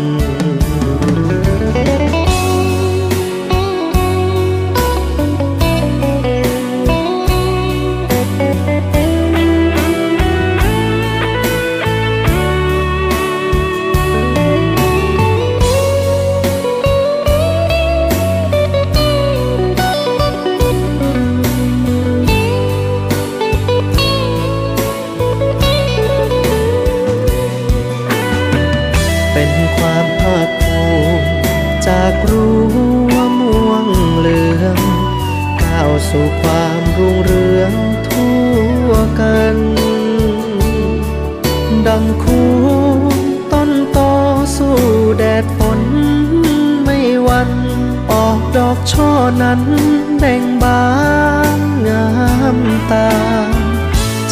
น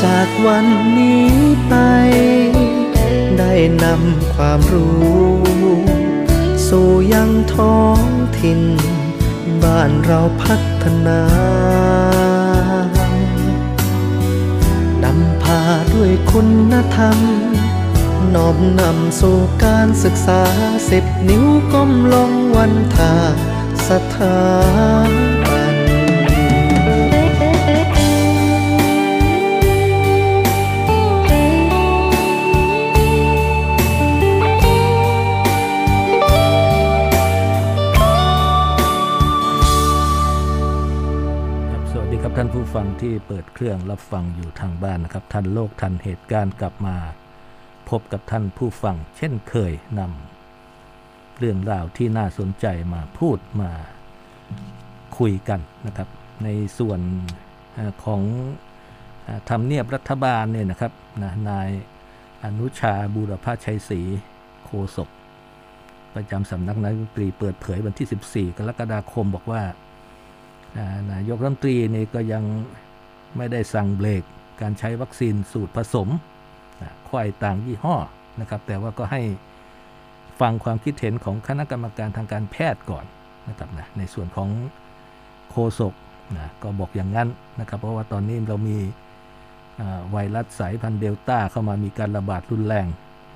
จากวันนี้ไป ได้นำความรู้ สู่ยังท้องถิ่น บ้านเราพัฒนานำพาด้วยคุณธรรมน้อมนำสู่การศึกษาสิบนิ้วก้มลงวันทาสถาน ผู้ฟังที่เปิดเครื่องรับฟังอยู่ทางบ้านนะครับ ทันโลกทันเหตุการณ์กลับมา พบกับท่านผู้ฟัง เช่นเคยนำเรื่องราวที่น่าสนใจมาพูดมาคุยกันนะครับ ในส่วนของทำเนียบรัฐบาลเนี่ยนะครับนะนายอนุชาบูรพาชัยศรีโฆษกประจำสำนักนายกรัฐมนตรีเปิดเผยวันที่ 14 กรกฎาคมบอกว่า นายกรัฐมนตรีนี่ก็ยังไม่ได้สั่งเบรกการใช้วัคซีนสูตรผสมควายต่างยี่ห้อนะครับแต่ว่าก็ให้ฟังความคิดเห็นของคณะกรรมการทางการแพทย์ก่อนนะครับนะในส่วนของโคศกนะก็บอกอย่างนั้นนะครับเพราะว่าตอนนี้เรามีไวรัสสายพันธุ์เดลต้าเข้ามามีการระบาดรุนแรง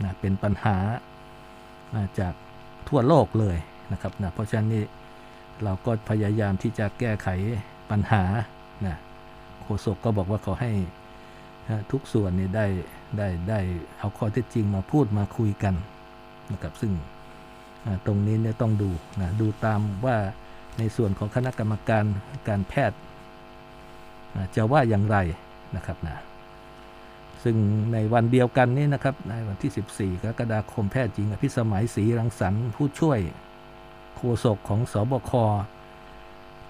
นะเป็นปัญหาอ่าจากทั่วโลกเลยนะครับนะเพราะฉะนั้นนี่ เราก็พยายามที่จะแก้ไขปัญหานะโฆษกก็บอกว่าเขาให้ทุกส่วนนี่ได้ได้ได้เอาข้อเท็จจริงมาพูดมาคุยกันนะครับซึ่งตรงนี้เนี่ยต้องดูนะดูตามว่าในส่วนของคณะกรรมการการแพทย์จะว่าอย่างไรนะครับนะซึ่งในวันเดียวกันนี้นะครับในวันที่ 14กรกฎาคมแพทย์หญิงอภิสมัยศรีรังสรรค์ผู้ช่วย โฆษกของสบค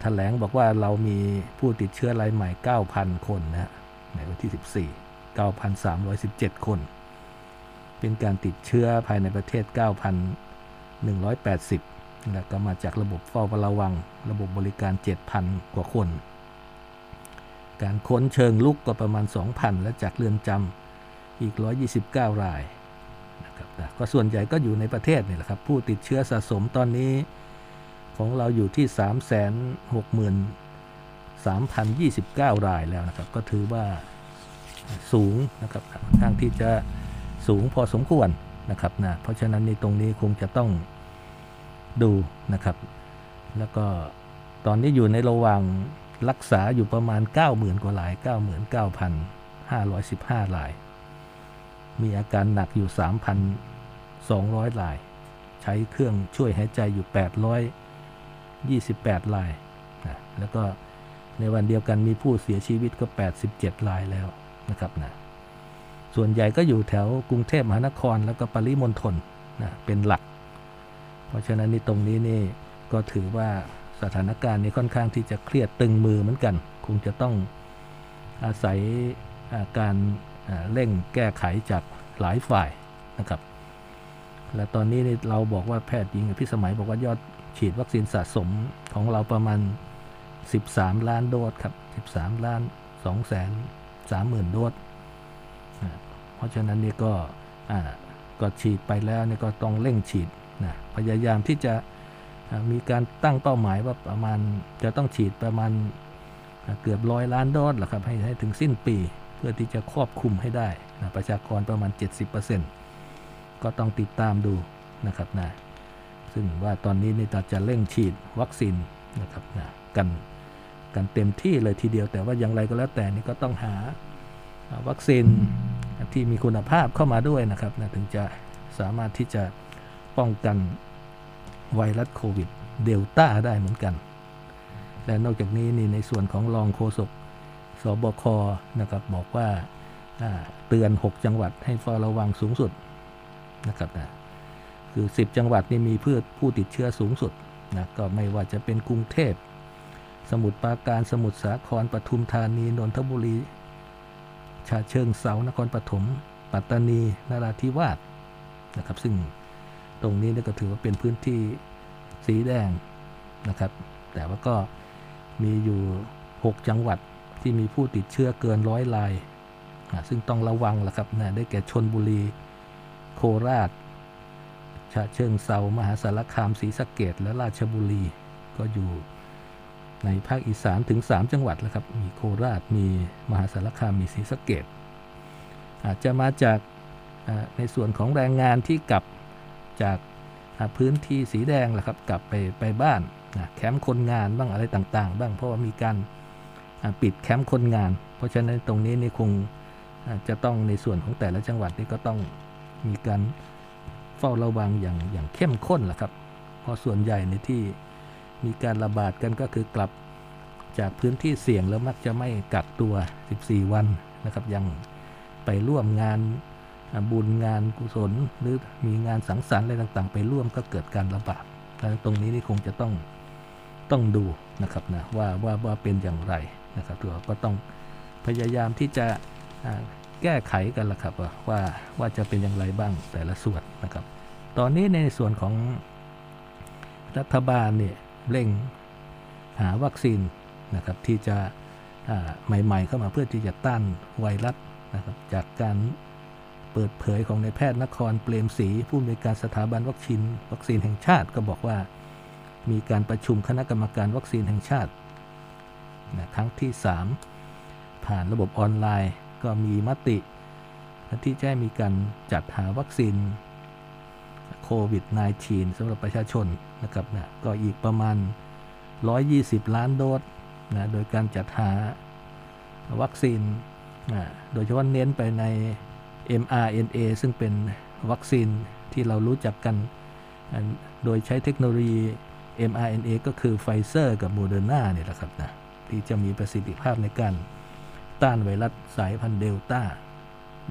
แถลงบอกว่าเรามีผู้ติดเชื้อรายใหม่ 9,000 คนนะในวันที่ 14 9,317 คน เป็นการติดเชื้อภายในประเทศ 9,180 แล้วก็มาจากระบบเฝ้าระวัง ระบบบริการ 7,000 กว่าคน การค้นเชิงลุกก็ประมาณ 2,000 และจากเรือนจำอีก 129 รายนะครับก็ส่วนใหญ่ก็อยู่ในประเทศนี่แหละครับ ผู้ติดเชื้อสะสมตอนนี้ ของเราอยู่ที่ 363,029 รายแล้วนะครับ ก็ถือว่าสูงนะครับทางที่จะสูงพอสมควรนะครับนะเพราะฉะนั้นในตรงนี้คงจะต้องดูนะครับ แล้วก็ตอนนี้อยู่ในระหว่างรักษาอยู่ประมาณ 90,000 กว่าหลาย 99,515 ราย มีอาการหนักอยู่ 3,200 ราย ใช้เครื่องช่วยหายใจอยู่ 28 รายนะแล้วก็ในวันเดียวกันมีผู้เสียชีวิตก็ 87 รายแล้วนะครับนะส่วนใหญ่ก็อยู่แถวกรุงเทพมหานครแล้วก็ปริมณฑลนะเป็นหลัก เพราะฉะนั้นในตรงนี้นี่ก็ถือว่าสถานการณ์นี้ค่อนข้างที่จะเครียดตึงมือเหมือนกัน คงจะต้องอาศัยาการเร่งแก้ไขจากหลายฝ่ายนะครับ และตอนนี้เราบอกว่าแพทย์หญิงพิสมัยบอกว่ายอด ฉีดวัคซีนสะสมของเราประมาณ 13 ล้านโดสครับ 13 ล้าน2แสน3หมื่นโดสเพราะฉะนั้นนี่ก็ก็ฉีดไปแล้วนี่ก็ต้องเร่งฉีดนะพยายามที่จะมีการตั้งเป้าหมายว่าประมาณจะต้องฉีดประมาณเกือบร้อยล้านโดสหรอครับให้ให้ถึงสิ้นปี เพื่อที่จะครอบคุมให้ได้นะประชากรประมาณ 70%ก็ต้องติดตามดูนะครับนะ ซึ่งว่าตอนนี้นี่จะเร่งฉีดวัคซีนนะครับนะกันกันเต็มที่เลยทีเดียวแต่ว่าอย่างไรก็แล้วแต่นี่ก็ต้องหาวัคซีนที่มีคุณภาพเข้ามาด้วยนะครับนะถึงจะสามารถที่จะป้องกันไวรัสโควิดเดลต้าได้เหมือนกัน และนอกจากนี้นี่ในส่วนของรองโฆษกสบคนะครับบอกว่าเตือน 6 จังหวัดให้เฝ้าระวังสูงสุดนะครับนะ คือ 10 จังหวัดนี่มีเพื่อผู้ติดเชื้อสูงสุดนะก็ไม่ว่าจะเป็นกรุงเทพ สมุทรปราการสมุทรสาครปทุมธานีนนทบุรีชาเชิงเซานครปฐมปัตตานีนาราธิวาสนะครับ ซึ่งตรงนี้ก็ถือว่าเป็นพื้นที่สีแดงนะครับ แต่ว่าก็มีอยู่ 6 จังหวัดที่มีผู้ติดเชื้อเกินร้อยราย ซึ่งต้องระวังละครับนะได้แก่ชนบุรี โคราช ชาเชิงเซามหาสารคามศรีสะเกดและราชบุรี ก็อยู่ในภาคอีสานถึง 3 จังหวัดแล้วครับ มีโคราช มีมหาสารคาม มีศรีสะเกดอาจจะมาจากในส่วนของแรงงานที่กลับจากพื้นที่สีแดงแหละครับ กลับไปไปบ้านแคมป์คนงานบ้างอะไรต่างๆ บ้างเพราะว่ามีการปิดแคมป์คนงาน เพราะฉะนั้นตรงนี้นี่คงจะต้องในส่วนของแต่ละจังหวัดนี่ก็ต้องมีการ เฝ้าระวังอย่างอย่างเข้มข้นแหละครับ เพราะส่วนใหญ่ในที่มีการระบาดกันก็คือกลับจากพื้นที่เสี่ยงแล้วมักจะไม่กักตัว 14 วันนะครับยังไปร่วมงานบุญงานกุศล หรือมีงานสังสรรค์อะไรต่างๆ ไปร่วมก็เกิดการระบาดดังนั้นตรงนี้นี่คงจะต้องต้องดูนะครับนะว่าว่าว่าเป็นอย่างไรนะครับตัวก็ต้องพยายามที่จะ แก้ไขกันละครับว่าว่าจะเป็นอย่างไรบ้างแต่ละส่วนนะครับ ตอนนี้ในส่วนของรัฐบาลเนี่ยเร่งหาวัคซีนนะครับที่จะใหม่ ๆ เข้ามาเพื่อที่จะต้านไวรัสนะครับจากการเปิดเผยของนายแพทย์นครเปรมศรีผู้อำนวยการสถาบันวัคซีนวัคซีนแห่งชาติก็บอกว่า มีการประชุมคณะกรรมการวัคซีนแห่งชาตินะครั้งที่ 3 ผ่านระบบออนไลน์ ก็มีมติ ที่จะมีการจัดหาวัคซีนโควิด -19 สำหรับประชาชนนะครับนะก็อีกประมาณ 120 ล้านโดสนะโดยการจัดหาวัคซีนนะโดยเฉพาะเน้นไปใน mRNA ซึ่งเป็นวัคซีนที่เรารู้จักกัน โดยใช้เทคโนโลยี mRNA ก็คือไฟเซอร์กับโมเดอร์นาเนี่ยแหละครับนะที่จะมีประสิทธิภาพในการ ต้านไวรัสสายพันธุ์เดลต้า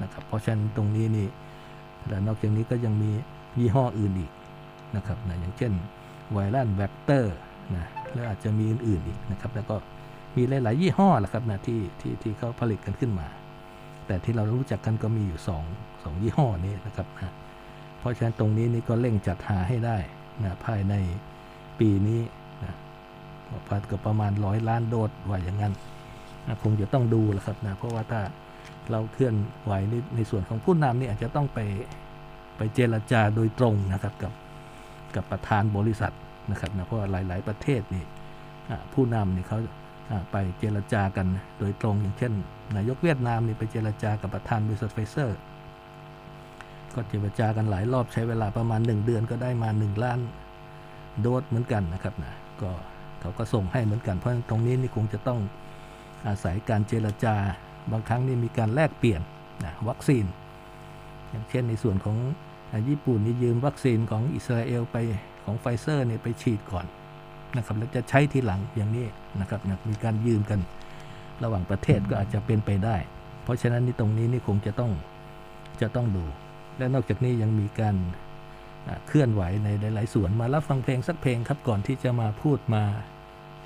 นะครับเพราะฉะนั้นตรงนี้นี่และนอกจากนี้ก็ยังมียี่ห้ออื่นอีกนะครับนะอย่างเช่นไวรัสแวคเตอร์นะแล้วอาจจะมีอื่นๆอีกนะครับ แล้วก็มีหลาย ๆ ยี่ห้อแหละครับนะที่ที่ที่เขาผลิตกันขึ้นมา แต่ที่เรารู้จักกันก็มีอยู่2 2ยี่ห้อนี้นะครับนะเพราะฉะนั้นตรงนี้นี่ก็เร่งจัดหาให้ได้นะภายในปีนี้นะพัดกับประมาณร้อยล้านโดสว่าอย่างนั้น คงจะต้องดูแหละครับนะเพราะว่าถ้าเราเคลื่อนไหวในในส่วนของผู้นำนี่อาจจะต้องไปไปเจรจาโดยตรงนะครับกับกับประธานบริษัทนะครับนะเพราะหลาย ๆ ประเทศนี่ผู้นำนี่เขาไปเจรจากันโดยตรงอย่างเช่น นายกเวียดนามนี่ไปเจรจากับประธานบริษัทไฟเซอร์ ก็เจรจากันหลายรอบใช้เวลาประมาณ 1 เดือนก็ได้มา 1 ล้านโดสเหมือนกันนะครับนะก็เขาก็ส่งให้เหมือนกันเพราะตรงนี้นี่คงจะต้อง อาศัยการเจรจา บางครั้งนี่มีการแลกเปลี่ยนนะวัคซีน อย่างเช่นในส่วนของญี่ปุ่นนี่ยืมวัคซีนของอิสราเอลไปของไฟเซอร์เนี่ยไปฉีดก่อนนะครับแล้วจะใช้ทีหลังอย่างนี้นะครับนะมีการยืมกันระหว่างประเทศก็อาจจะเป็นไปได้ เพราะฉะนั้นนี่ตรงนี้นี่คงจะต้องจะต้องดู และนอกจากนี้ยังมีการเคลื่อนไหวในหลาย ๆ ส่วนมารับฟังเพลงสักเพลงครับก่อนที่จะมาพูดมา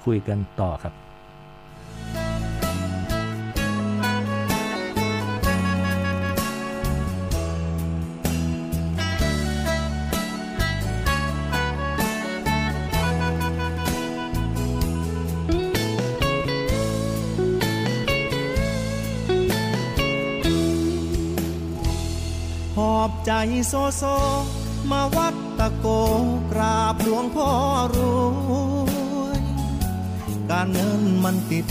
คุยกันต่อครับ อบใจโซโซ มาวัดตะโกกราบหลวงพ่อรวยการเงินมันติด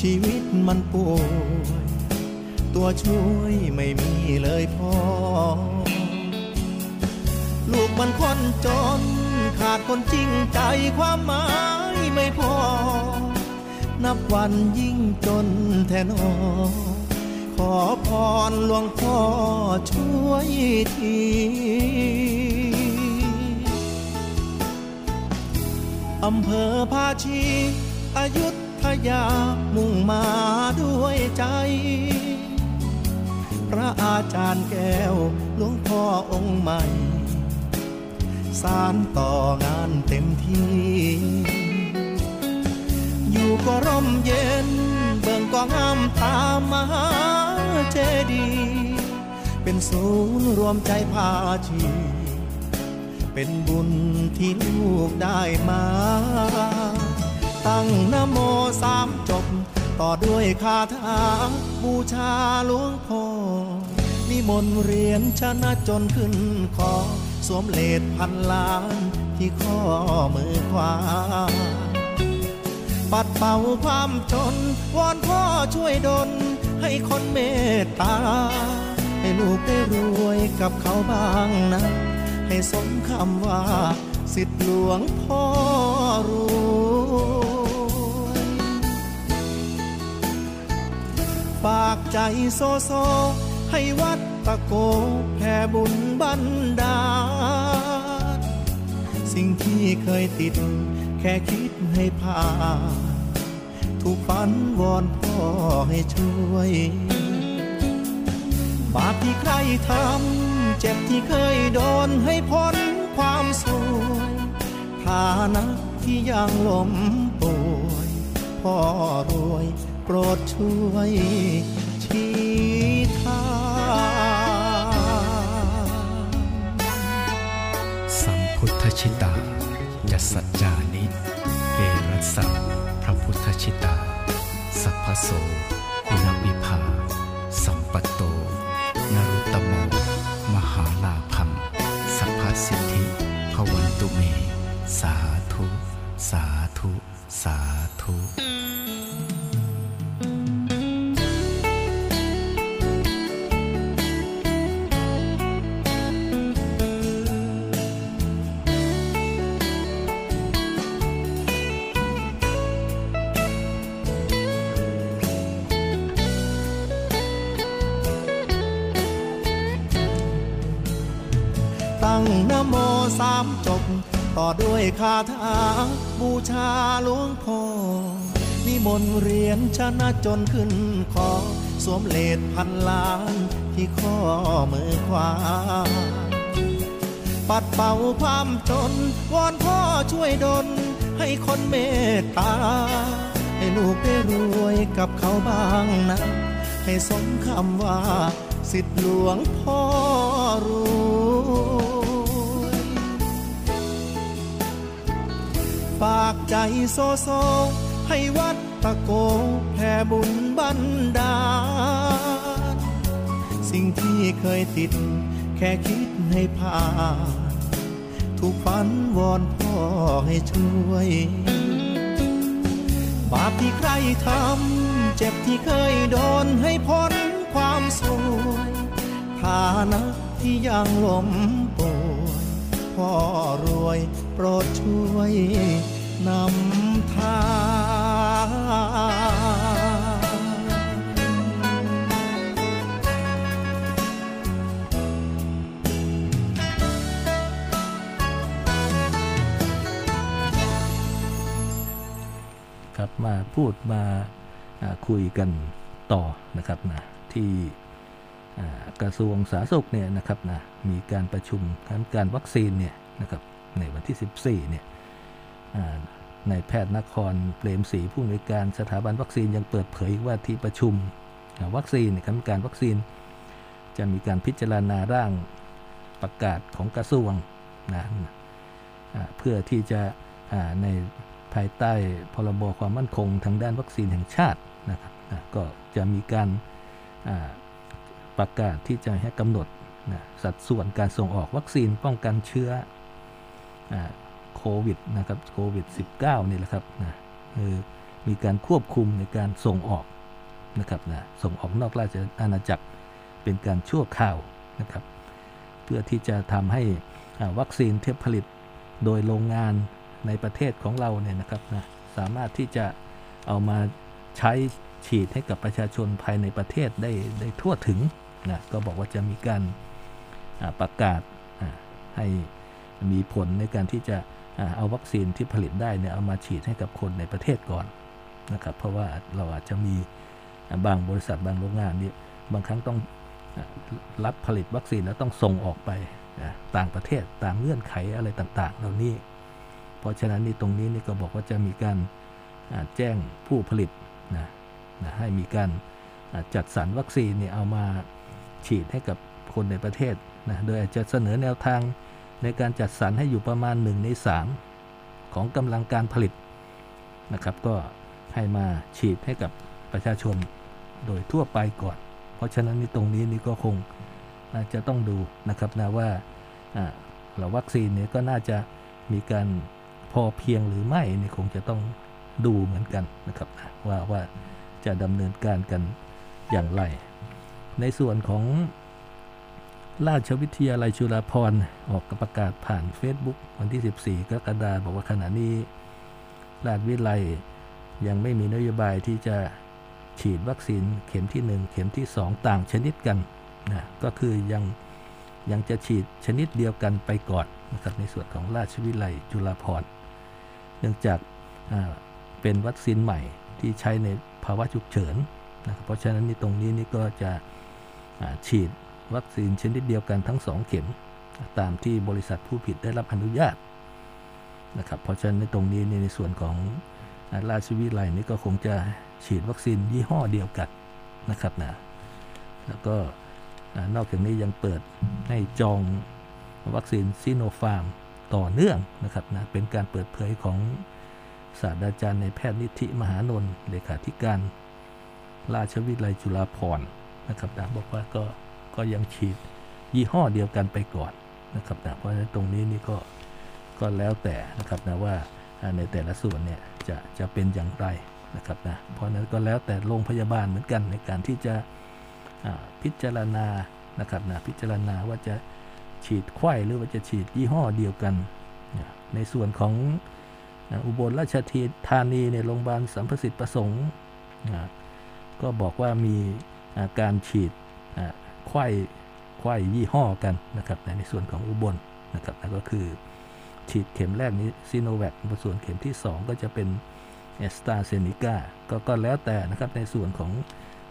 ชีวิตมันป่วยตัวช่วยไม่มีเลยพ่อ ลูกมันคนจน ขาดคนจริงใจความหมายไม่พอ นับวันยิ่งจนแทนอ ขอพรหลวงพ่อช่วยทีอำเภอภาชีอายุทยามุ่งมาด้วยใจ พระอาจารย์แก้วหลวงพ่อองค์ใหม่ สารต่องานเต็มที่ อยู่ก็ร่มเย็น ก็งามตามมหาเจดี เป็นศูนย์รวมใจพาชี เป็นบุญที่ลูกได้มา ตั้งนโมสามจบ ต่อด้วยคาถาบูชาหลวงพ่อนิมนต์เรียนชนะจนขึ้นคอสวมเลดพันล้านที่ข้อมือขวา ปัดเป่าความจน วอนพ่อช่วยดลให้คนเมตตา ให้ลูกได้รวยกับเขาบ้างนะ ให้สมคำว่า สิทธิหลวงพ่อรวยฝากใจโซโซ ให้วัดตะโกแผ่บุญบันดาลสิ่งที่เคยติด แค่คิด ให้ผ่านถูกฝันวอนพ่อให้ช่วย บาปที่ใครทำ เจ็บที่เคยโดนให้พ้นความสวยฐานะที่ยังล้มป่วยพ่อรวยโปรดช่วยชี้ทางสัมพุทธชิตายัสัจจานิ ชิตา สัพพโส ต่อด้วยคาถาบูชาหลวงพ่อนิมนต์เรียนชนะจนขึ้นคอสวมเลดพันล้านที่ข้อมือขวา ปัดเป่าความจน วอนพ่อช่วยดลให้คนเมตตา ให้ลูกได้รวยกับเขาบ้างนะ ให้สมคำว่า สิทธิหลวงพ่อรู้ ฝากใจโซโซ ให้วัดตะโกแผ่บุญบันดาลสิ่งที่เคยติด แค่คิดให้ผ่านทุกฝันวอนพ่อให้ช่วย บาปที่ใครทำ เจ็บที่เคยโดนให้พ้นความสวยฐานะที่ยังล้มป่ว พ่อรวยโปรดช่วยนำทางครับมาพูดมาคุยกันต่อนะครับนะที่ กระทรวงสาธารณสุขเนี่ยนะครับนะมีการประชุมการการวัคซีนเนี่ยนะครับในวันที่ 14เนี่ยในแพทย์นครเปรมศรีผู้อำนวยการสถาบันวัคซีนยังเปิดเผยว่าที่ประชุมวัคซีนคณะกรรมการวัคซีน จะมีการพิจารณาร่างประกาศของกระทรวงนะเพื่อที่จะในภายใต้พรบความมั่นคงทางด้านวัคซีนแห่งชาตินะครับก็จะมีการ ประกาศที่จะให้กำหนดนะสัดส่วนการส่งออกวัคซีนป้องกันเชื้อโควิดนะครับโควิด -19 นี่แหละครับนะคือมีการควบคุมในการส่งออกนะครับนะส่งออกนอกราชอาณาจักรเป็นการชั่วคราวนะครับ เพื่อที่จะทำให้วัคซีนที่ผลิตโดยโรงงานในประเทศของเราเนี่ยนะครับนะสามารถที่จะเอามาใช้ฉีดให้กับประชาชนภายในประเทศได้ได้ทั่วถึง นะก็บอกว่าจะมีการประกาศให้มีผลในการที่จะเอาวัคซีนที่ผลิตได้เนี่ยเอามาฉีดให้กับคนในประเทศก่อนนะครับเพราะว่าเราอาจจะมีบางบริษัทบางโรงงานนี่บางครั้งต้องรับผลิตวัคซีนแล้วต้องส่งออกไปต่างประเทศตามเงื่อนไขอะไรต่าง ๆ เหล่านี้ เพราะฉะนั้นนี่ตรงนี้นี่ก็บอกว่าจะมีการแจ้งผู้ผลิตนะนะให้มีการจัดสรรวัคซีนเนี่ยเอามา ฉีดให้กับคนในประเทศนะโดยอาจจะเสนอแนวทางในการจัดสรรให้อยู่ประมาณ1ใน3 ของกำลังการผลิตนะครับ ก็ให้มาฉีดให้กับประชาชนโดยทั่วไปก่อน เพราะฉะนั้นนี่ตรงนี้นี่ก็คงจะต้องดูนะครับนะว่าเราวัคซีนนี้ก็น่าจะมีการพอเพียงหรือไม่นี่คงจะต้องดูเหมือนกันนะครับว่าว่าจะดำเนินการกันอย่างไร ในส่วนของราชวิทยาลัยจุฬาภรณ์ออกประกาศผ่าน Facebook วันที่ 14 กรกฎาคมบอกว่าขณะนี้ ราชวิทยาลัยยังไม่มีนโยบายที่จะฉีดวัคซีนเข็มที่ 1 เข็มที่ 2 ต่างชนิดกันนะก็คือยังยังจะฉีดชนิดเดียวกันไปก่อนนะครับในส่วนของราชวิทยาลัยจุฬาภรณ์เนื่องจากเป็นวัคซีนใหม่ที่ใช้ในภาวะฉุกเฉินนะเพราะฉะนั้นนี่ตรงนี้นี่ก็จะ ฉีดวัคซีนชนิดเดียวกันทั้ง 2 เข็ม ตามที่บริษัทผู้ผิดได้รับอนุญาตนะครับเพราะฉะนั้นในตรงนี้ในส่วนของราชวิทยาลัยนี่ก็คงจะฉีดวัคซีนยี่ห้อเดียวกันนะครับนะแล้วก็นอกจากนี้ยังเปิดให้จองวัคซีนซิโนฟาร์มต่อเนื่องนะครับนะเป็นการเปิดเผยของศาสตราจารย์ในแพทย์นิธิมหานนท์เลขาธิการ ราชวิทยาลัยจุฬาภรณ์ นะครับนะบอกว่าก็ก็ยังฉีดยี่ห้อเดียวกันไปก่อนนะครับนะเพราะฉะนั้นตรงนี้นี่ก็ก็แล้วแต่นะครับนะว่าในแต่ละส่วนเนี่ยจะจะเป็นอย่างไรนะครับนะเพราะนั้นก็แล้วแต่โรงพยาบาลเหมือนกันในการที่จะพิจารณานะครับนะพิจารณาว่าจะฉีดไข้หรือว่าจะฉีดยี่ห้อเดียวกัน ในส่วนของอุบลราชธานีในโรงพยาบาลสัมประสิทธิ์ประสงค์ก็บอกว่ามี การฉีดไข้ไข้ยี่ห้อกันนะครับในส่วนของอุบลนะครับนั่นก็คือฉีดเข็มแรกนี้ซีโนแวคส่วนเข็มที่ 2 ก็จะเป็นแอสตราเซเนกาก็ก็แล้วแต่นะครับในส่วนของ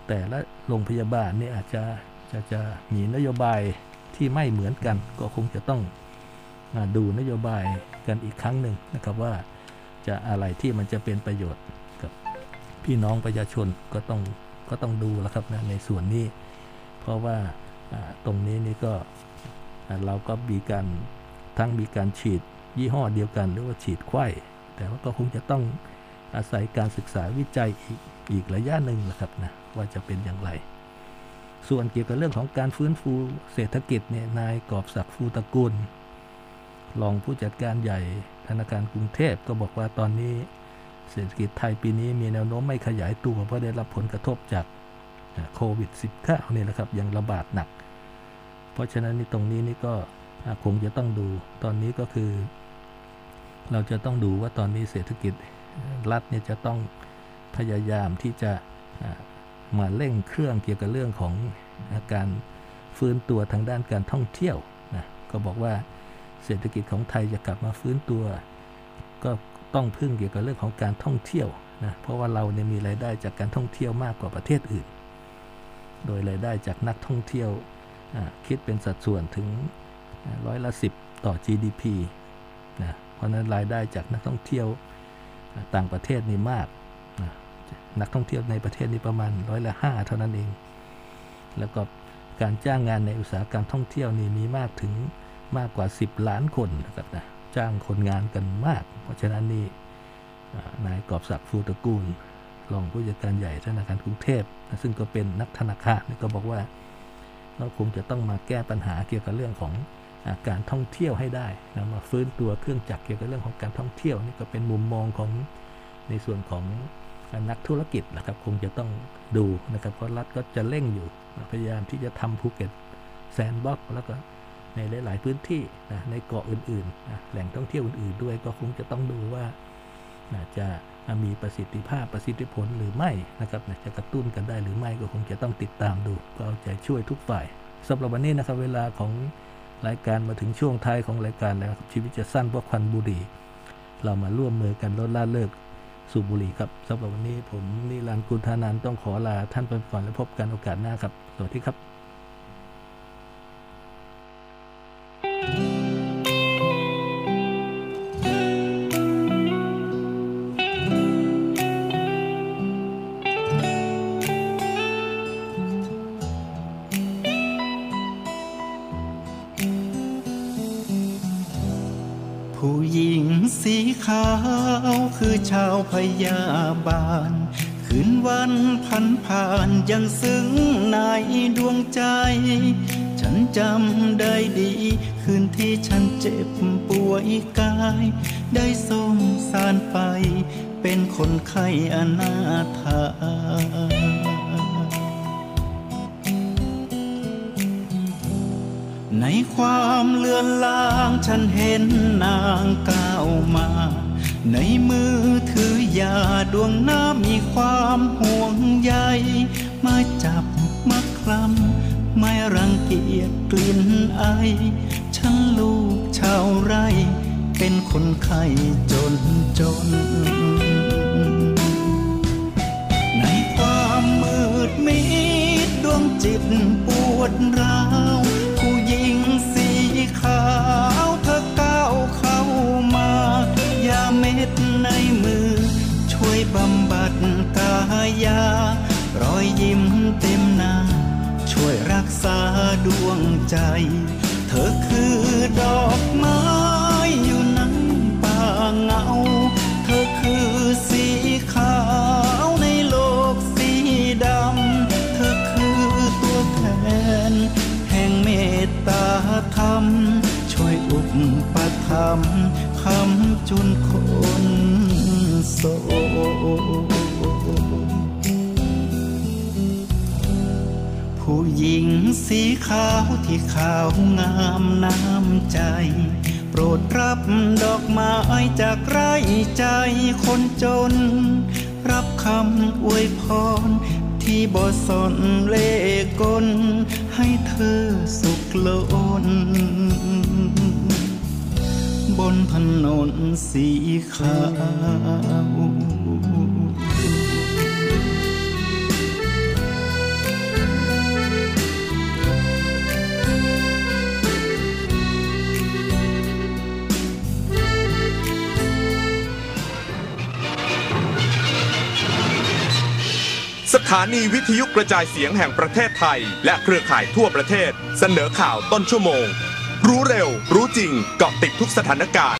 แต่ละโรงพยาบาลนี่อาจจะจะจะมีนโยบายที่ไม่เหมือนกัน ก็คงจะต้องดูนโยบายกันอีกครั้งหนึ่งนะครับว่าจะอะไรที่มันจะเป็นประโยชน์กับพี่น้องประชาชนก็ต้อง ก็ต้องดูแล้วครับนะในส่วนนี้ เพราะว่าตรงนี้นี่ก็เราก็มีการทั้งมีการฉีดยี่ห้อเดียวกัน หรือว่าฉีดไข้แต่ว่าก็คงจะต้องอาศัยการศึกษาวิจัยอีกอีกระยะหนึ่งแหละครับนะว่าจะเป็นอย่างไร ส่วนเกี่ยวกับเรื่องของการฟื้นฟูเศรษฐกิจเนี่ยนายกอบศักดิ์ฟูตะกุลรองผู้จัดการใหญ่ธนาคารกรุงเทพก็บอกว่าตอนนี้ เศรษฐกิจไทยปีนี้มีแนวโน้มไม่ขยายตัวเพราะได้รับผลกระทบจากโควิด -19 นี่แหละครับยังระบาดหนัก เพราะฉะนั้นนี่ตรงนี้นี่ก็คงจะต้องดูตอนนี้ก็คือ เราจะต้องดูว่าตอนนี้เศรษฐกิจรัฐเนี่ยจะต้องพยายามที่จะมาเร่งเครื่องเกี่ยวกับเรื่องของการฟื้นตัวทางด้านการท่องเที่ยวนะก็บอกว่าเศรษฐกิจของไทยจะกลับมาฟื้นตัว ก็ ต้องพึ่งเกี่ยวกับเรื่องของการท่องเที่ยวนะเพราะว่าเราเนี่ยมีรายได้จากการท่องเที่ยวมากกว่าประเทศอื่น โดยรายได้จากนักท่องเที่ยวคิดเป็นสัดส่วนถึงร้อยละสิบต่อ GDP นะเพราะนั้นรายได้จากนักท่องเที่ยวต่างประเทศนี่มากนะนักท่องเที่ยวในประเทศนี่ประมาณร้อยละห้าเท่านั้นเอง แล้วก็การจ้างงานในอุตสาหกรรมท่องเที่ยวนี่มีมากถึงมากกว่า 10 ล้านคนนะครับนะ จ้างคนงานกันมาก เพราะฉะนั้นนี่นายกอบศักดิ์ฟูตระกูลรองผู้จัดการใหญ่ธนาคารกรุงเทพ ซึ่งก็เป็นนักธนาคารนี่ก็บอกว่าเราคงจะต้องมาแก้ปัญหาเกี่ยวกับเรื่องของการท่องเที่ยวให้ได้นะมาฟื้นตัวเครื่องจักรเกี่ยวกับเรื่องของการท่องเที่ยวนี่ก็เป็นมุมมองของในส่วนของนักธุรกิจนะครับคงจะต้องดูนะครับเพราะรัฐก็จะเร่งอยู่ พยายามที่จะทำภูเก็ตแซนด์บ็อกซ์แล้วก็ ในหลาย ๆ พื้นที่นะในเกาะอื่นๆนะแหล่งท่องเที่ยวอื่น ๆ ด้วยก็คงจะต้องดูว่านะจะมีประสิทธิภาพประสิทธิผลหรือไม่นะครับนะจะกระตุ้นกันได้หรือไม่ก็คงจะต้องติดตามดู ก็เอาใจช่วยทุกฝ่ายสำหรับวันนี้นะครับเวลาของรายการมาถึงช่วงท้ายของรายการแล้วชีวิตจะสั้นเพราะควันบุหรี่ เรามาร่วมมือกันลดละเลิกสูบบุหรี่ครับสำหรับวันนี้ผมนิรันดร์กุลธานันต้องขอลาท่านไปก่อนและพบกันโอกาสหน้าครับ สวัสดีครับ ยาบาล คืนวันพันผ่านยังซึ้งในดวงใจ ฉันจำได้ดี คืนที่ฉันเจ็บป่วยกาย ได้ส่งสารไป เป็นคนไข้อนาถาในความเลือนลางฉันเห็นนางก้าวมา ในมือถือยาดวงน้ำมีความห่วงใยมาจับมาคลำไม่รังเกียจกลิ่นไอ ฉันลูกชาวไร่ เป็นคนไข้จนจน ในความมืดมิดดวงจิตปวดร้าวาว ษาดวงใจ เธอคือดอกไม้อยู่ในป่าเงา เธอคือสีขาวในโลกสีดำ เธอคือตัวแทน แห่งเมตตาธรรม ช่วยอุปธรรมคำจุนคนโส หญิงสีขาวที่ขาวงามน้ำใจ โปรดรับดอกไม้จากไร่ใจคนจน รับคำอวยพรที่บ่สนเลกลให้เธอสุขล้นถนนสีขาว ถานีวิทยุกระจายเสียงแห่งประเทศไทย และเครือข่ายทั่วประเทศ เสนอข่าวต้นชั่วโมง รู้เร็ว รู้จริงเกาะติดทุกสถานการณ์